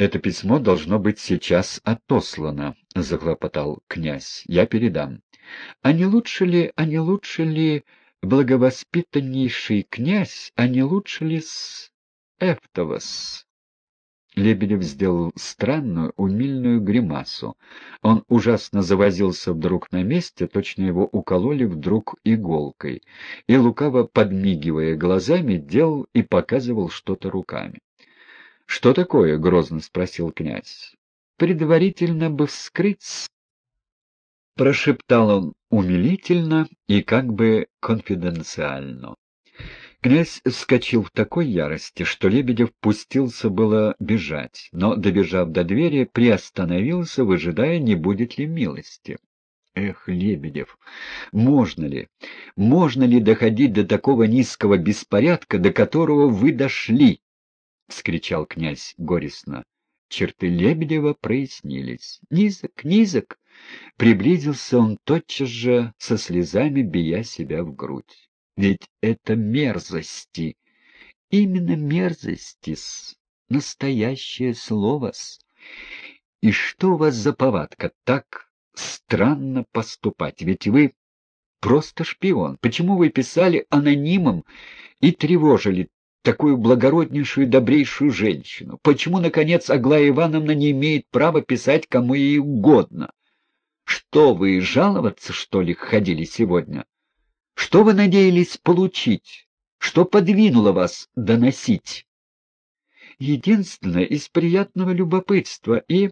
«Это письмо должно быть сейчас отослано», — захлопотал князь. «Я передам». «А не лучше ли, а не лучше ли, благовоспитаннейший князь, а не лучше ли с Эфтовос?» Лебедев сделал странную, умильную гримасу. Он ужасно завозился вдруг на месте, точно его укололи вдруг иголкой, и, лукаво подмигивая глазами, делал и показывал что-то руками. — Что такое? — грозно спросил князь. — Предварительно бы вскрыть... Прошептал он умилительно и как бы конфиденциально. Князь вскочил в такой ярости, что Лебедев пустился было бежать, но, добежав до двери, приостановился, выжидая, не будет ли милости. Эх, Лебедев, можно ли, можно ли доходить до такого низкого беспорядка, до которого вы дошли? — вскричал князь горестно. Черты Лебедева прояснились. «Низок, низок!» Приблизился он тотчас же, со слезами бия себя в грудь. «Ведь это мерзости!» «Именно мерзости-с, настоящее слово-с. И что у вас за повадка так странно поступать? Ведь вы просто шпион. Почему вы писали анонимом и тревожили такую благороднейшую добрейшую женщину? Почему, наконец, Аглая Ивановна не имеет права писать кому ей угодно? Что вы, жаловаться, что ли, ходили сегодня? Что вы надеялись получить? Что подвинуло вас доносить? Единственное, из приятного любопытства и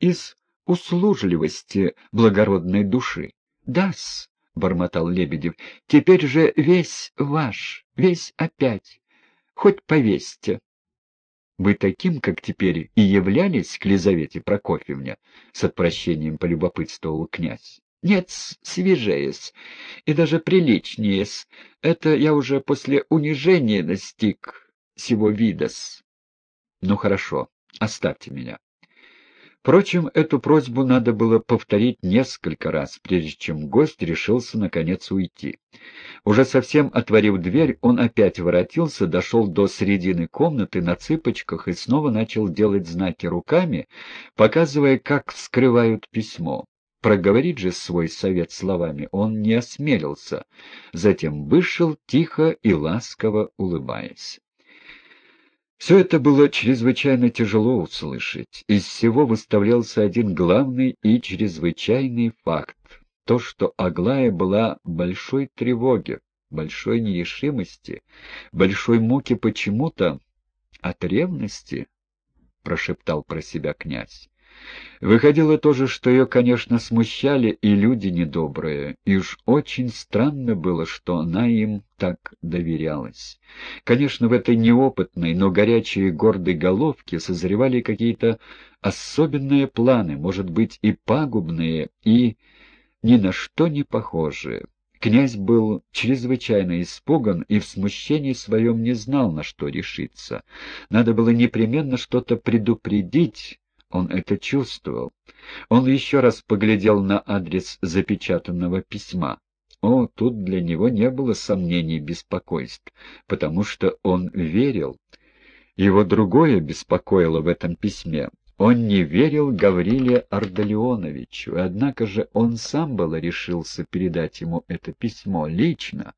из услужливости благородной души. Да-с, — бормотал Лебедев, — теперь же весь ваш, весь опять. Хоть повесьте. Вы таким, как теперь, и являлись к Лизавете Прокофьевне? С отвращением полюбопытствовал князь. Нет, свежее-с, и даже приличнее-с. Это я уже после унижения достиг всего вида-с. Ну хорошо, оставьте меня. Впрочем, эту просьбу надо было повторить несколько раз, прежде чем гость решился наконец уйти. Уже совсем отворив дверь, он опять воротился, дошел до середины комнаты на цыпочках и снова начал делать знаки руками, показывая, как вскрывают письмо. Проговорить же свой совет словами он не осмелился, затем вышел, тихо и ласково улыбаясь. Все это было чрезвычайно тяжело услышать. Из всего выставлялся один главный и чрезвычайный факт. То, что Аглая была большой тревоге, большой нерешимости, большой муки почему-то от ревности, — прошептал про себя князь. Выходило тоже, что ее, конечно, смущали и люди недобрые, и уж очень странно было, что она им так доверялась. Конечно, в этой неопытной, но горячей и гордой головке созревали какие-то особенные планы, может быть, и пагубные, и ни на что не похожие. Князь был чрезвычайно испуган и в смущении своем не знал, на что решиться. Надо было непременно что-то предупредить, он это чувствовал. Он еще раз поглядел на адрес запечатанного письма. О, тут для него не было сомнений и беспокойств, потому что он верил. Его другое беспокоило в этом письме. Он не верил Гавриле Ардалионовичу, однако же он сам было решился передать ему это письмо лично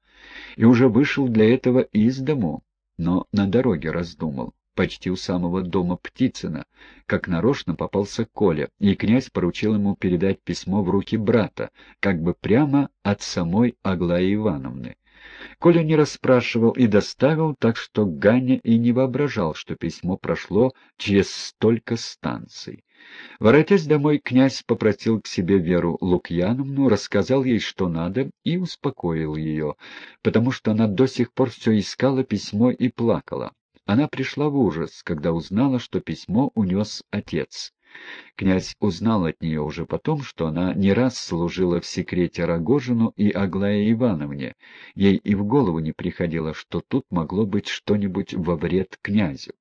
и уже вышел для этого из дому, но на дороге раздумал почти у самого дома Птицына, как нарочно попался Коля, и князь поручил ему передать письмо в руки брата, как бы прямо от самой Аглаи Ивановны. Коля не расспрашивал и доставил, так что Ганя и не воображал, что письмо прошло через столько станций. Воротясь домой, князь попросил к себе Веру Лукьяновну, рассказал ей, что надо, и успокоил ее, потому что она до сих пор все искала письмо и плакала. Она пришла в ужас, когда узнала, что письмо унес отец. Князь узнал от нее уже потом, что она не раз служила в секрете Рогожину и Аглае Ивановне. Ей и в голову не приходило, что тут могло быть что-нибудь во вред князю.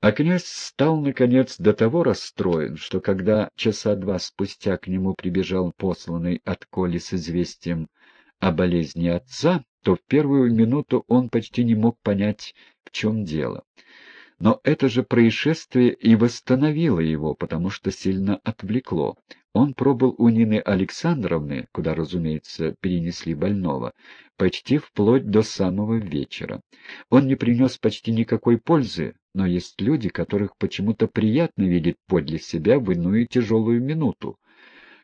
А князь стал, наконец, до того расстроен, что когда часа два спустя к нему прибежал посланный от Коли с известием о болезни отца, то в первую минуту он почти не мог понять, в чем дело. Но это же происшествие и восстановило его, потому что сильно отвлекло. Он пробыл у Нины Александровны, куда, разумеется, перенесли больного, почти вплоть до самого вечера. Он не принес почти никакой пользы, но есть люди, которых почему-то приятно видеть подле себя в иную тяжелую минуту.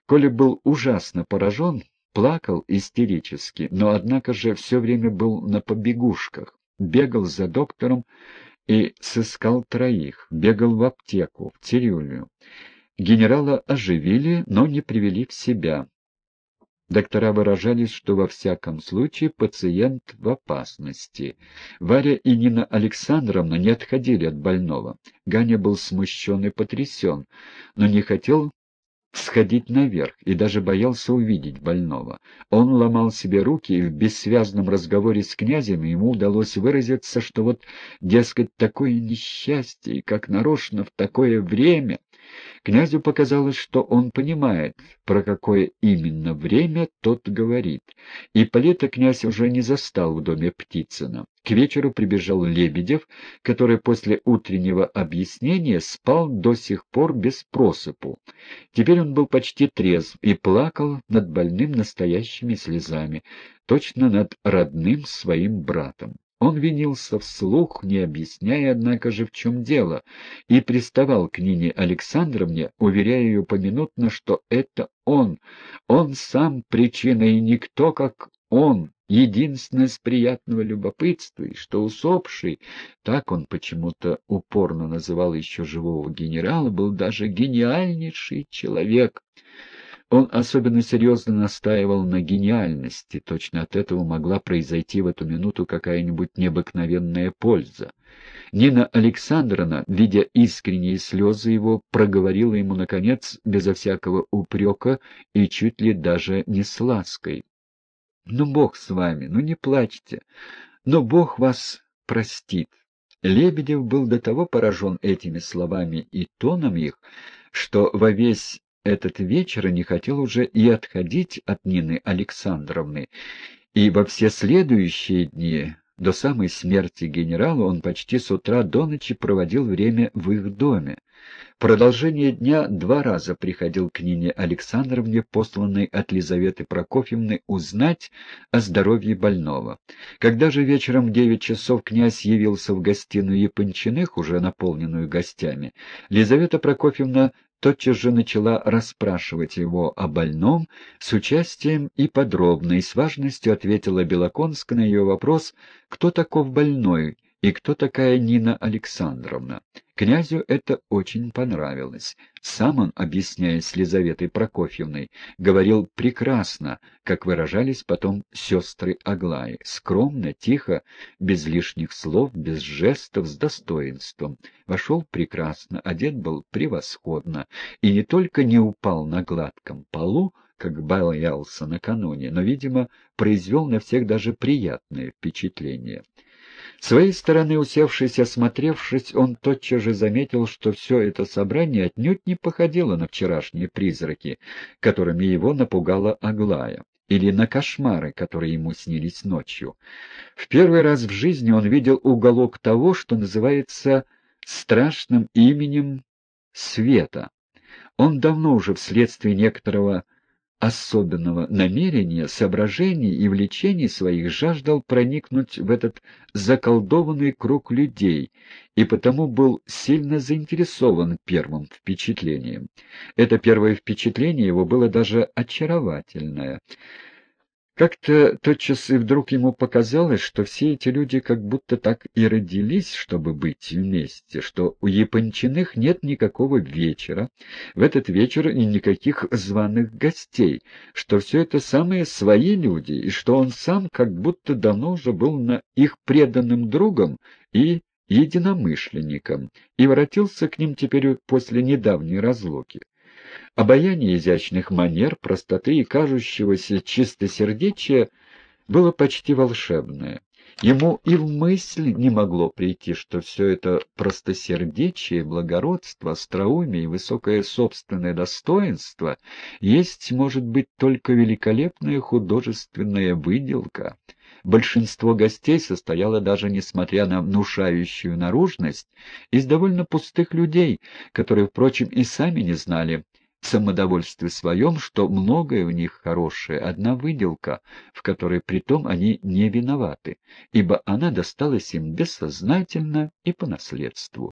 Коля был ужасно поражен, плакал истерически, но однако же все время был на побегушках, бегал за доктором и сыскал троих, бегал в аптеку, в цирюльню. Генерала оживили, но не привели в себя. Доктора выражались, что во всяком случае пациент в опасности. Варя и Нина Александровна не отходили от больного. Ганя был смущен и потрясен, но не хотел сходить наверх и даже боялся увидеть больного. Он ломал себе руки, и в бессвязном разговоре с князем ему удалось выразиться, что вот, дескать, такое несчастье, и как нарочно в такое время... Князю показалось, что он понимает, про какое именно время тот говорит, и Полета князь уже не застал в доме Птицына. К вечеру прибежал Лебедев, который после утреннего объяснения спал до сих пор без просыпу. Теперь он был почти трезв и плакал над больным настоящими слезами, точно над родным своим братом. Он винился вслух, не объясняя, однако же, в чем дело, и приставал к Нине Александровне, уверяя ее поминутно, что это он, он сам причина и никто, как он, единственное с приятного любопытства, и что усопший, так он почему-то упорно называл еще живого генерала, был даже гениальнейший человек. Он особенно серьезно настаивал на гениальности, точно от этого могла произойти в эту минуту какая-нибудь необыкновенная польза. Нина Александровна, видя искренние слезы его, проговорила ему, наконец, безо всякого упрека и чуть ли даже не с лаской. «Ну, Бог с вами, ну не плачьте, но Бог вас простит». Лебедев был до того поражен этими словами и тоном их, что во весь этот вечер не хотел уже и отходить от Нины Александровны, и во все следующие дни, до самой смерти генерала, он почти с утра до ночи проводил время в их доме. В продолжение дня два раза приходил к Нине Александровне, посланной от Лизаветы Прокофьевны, узнать о здоровье больного. Когда же вечером девять часов князь явился в гостиную Япончиных, уже наполненную гостями, Лизавета Прокофьевна тотчас же начала расспрашивать его о больном с участием и подробно, и с важностью ответила Белоконска на ее вопрос, кто таков больной и кто такая Нина Александровна. Князю это очень понравилось. Сам он, объясняясь с Лизаветой Прокофьевной, говорил прекрасно, как выражались потом сестры Аглаи, скромно, тихо, без лишних слов, без жестов, с достоинством. Вошел прекрасно, одет был превосходно, и не только не упал на гладком полу, как боялся накануне, но, видимо, произвел на всех даже приятное впечатление. Своей стороны, усевшись и осмотревшись, он тотчас же заметил, что все это собрание отнюдь не походило на вчерашние призраки, которыми его напугала Аглая, или на кошмары, которые ему снились ночью. В первый раз в жизни он видел уголок того, что называется страшным именем света. Он давно уже вследствие некоторого особенного намерения, соображений и влечений своих жаждал проникнуть в этот заколдованный круг людей и потому был сильно заинтересован первым впечатлением. Это первое впечатление его было даже очаровательное — как-то тотчас и вдруг ему показалось, что все эти люди как будто так и родились, чтобы быть вместе, что у Япончиных нет никакого вечера, в этот вечер и никаких званых гостей, что все это самые свои люди, и что он сам как будто давно уже был на их преданным другом и единомышленником, и воротился к ним теперь после недавней разлуки. Обаяние изящных манер, простоты и кажущегося чистосердечия было почти волшебное. Ему и в мысль не могло прийти, что все это простосердечие, благородство, остроумие и высокое собственное достоинство есть, может быть, только великолепная художественная выделка, Большинство гостей состояло даже, несмотря на внушающую наружность, из довольно пустых людей, которые, впрочем, и сами не знали, самодовольстве своем, что многое у них хорошее, одна выделка, в которой притом они не виноваты, ибо она досталась им бессознательно и по наследству.